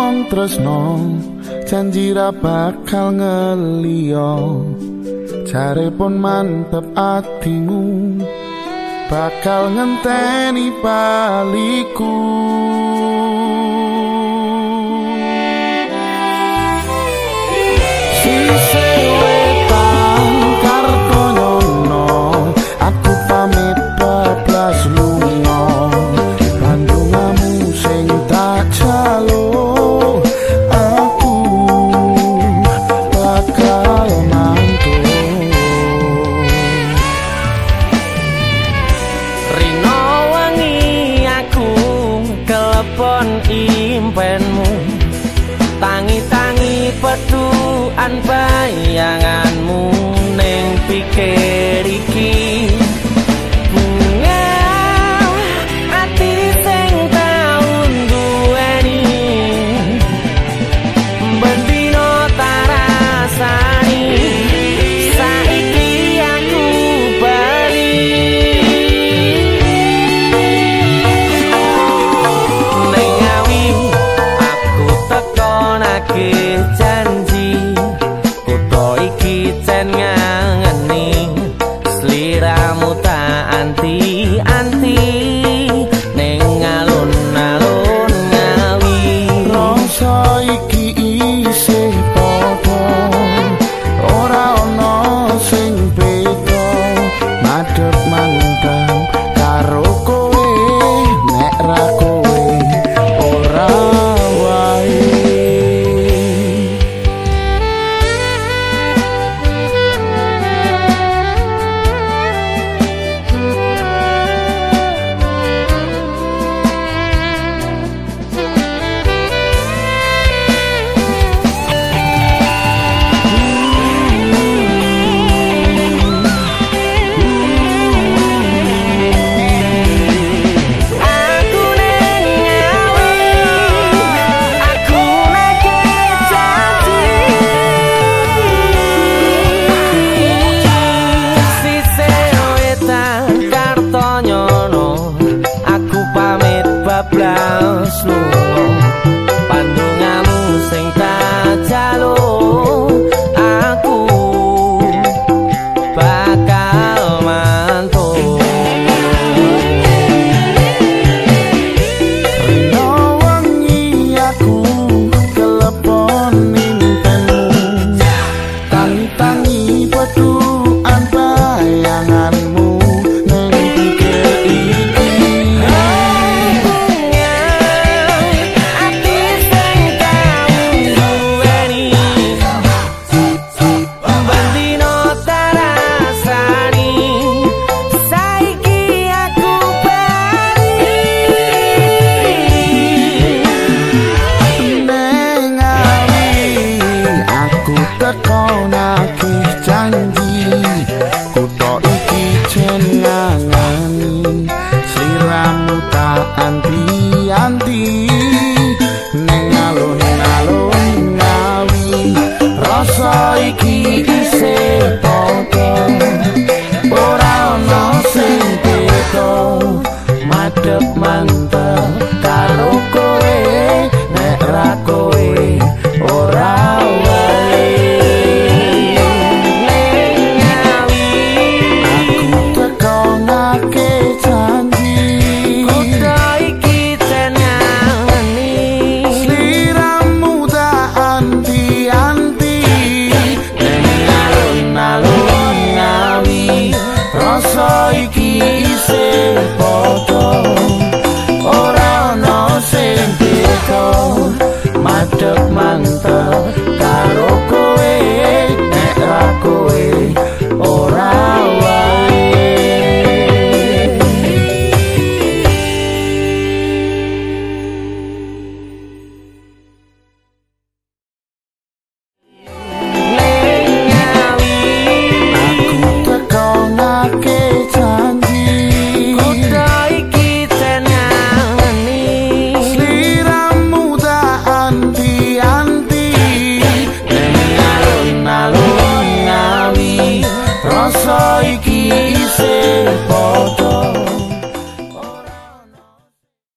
ngomong tresno janji ra bakal ngelio cari pun mantep atimu bakal ngenteni baliku pon impenmu tangi-tangi petu bayanganmu ning pikir yen ngangeni sliramu tak anti anti ning alun-alun ngawi rasa iki the corner não e que isso